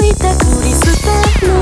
いたクリスタル